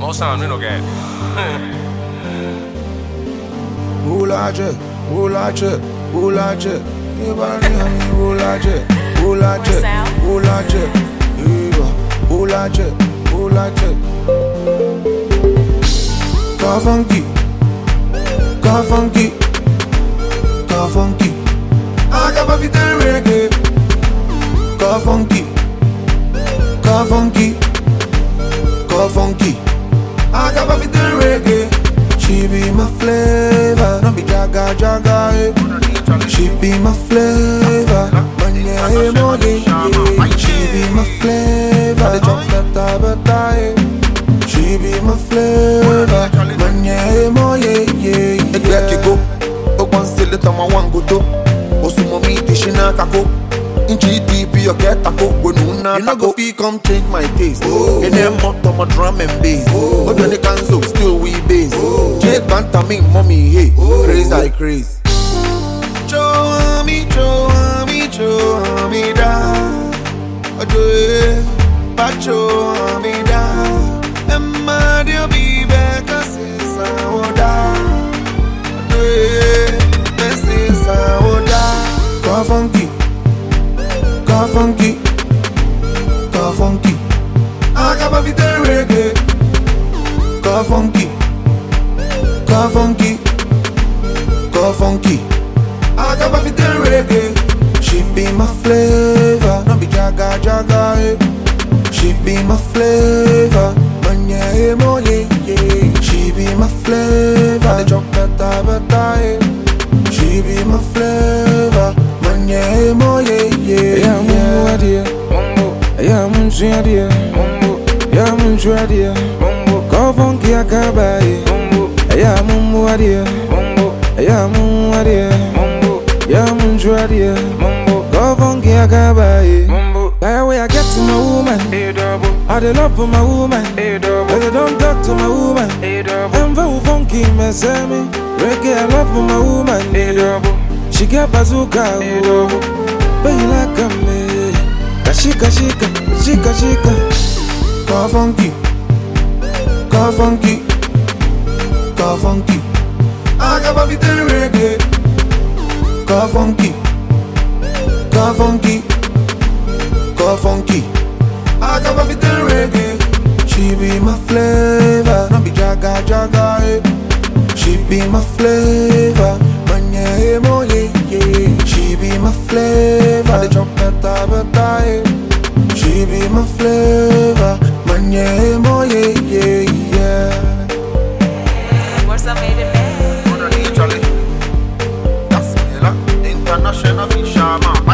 More sound, we no get. Ulaje, ulaje, ulaje. Ibani ami ulaje, ulaje, ulaje. Iba, ulaje, ulaje. Ka funky, ka funky, ka funky. Agaba vite reggae. Ka funky, ka funky, ka funky. Agaba vite reggae. She be my flavor, no be jaga jaga. Eh. She be my flavor, manya emoji. Yeah. She be my flavor, the chocolate better. Eh. She be my flavor, money manya emoji. Yeah, Ẹgbẹ́ kíkó, ó pọ́n sí létọ́ ọmọ wọn gòtó. Òsùnmọ̀ mi ti ṣínà kakó. Nchi DP ọ̀kẹ́ tako, wẹ̀nu ńnà tako. You go fit come change my taste. Ẹni ẹ̀ mọ́ tọmọ drum and bass. Ó jọ ní kanzo, still we bass. Jake Banta mi mọ́ mi he, craze I craze. Show me, show me, show me down. Ojo e, ba funky, ka funky. Agaba vite reggae. Ka funky, ka funky, ka funky. Agaba vite reggae. She be my flavor, no be jaga jaga. Eh. She be my flavor, yeah yeah. She be my flavor, adia. Yeah, mungu adia Kofonki akabaye Yeah, mungu adia. Yeah, mungu adia. Yeah, mungu adia. Kofonki akabaye That way I get to my woman. I dey love for my woman. But I don't talk to my woman. I'm very funky, say me Reggae, I love for my woman. She get bazooka, oh. But you like me. Kashika, shika, shika, shika Ka funky, ka funky, ka funky. Agaba vite reggae. Ka funky, ka funky, ka funky. Agaba vite reggae. She be my flavor, no be jaga jaga. Eh. She be my flavor, manya emo yeah. She be my flavor, the chocolate better kama flavor. Manyemo yeah, yeah, yeah. Hey, what's up, Aiden International Fisherman,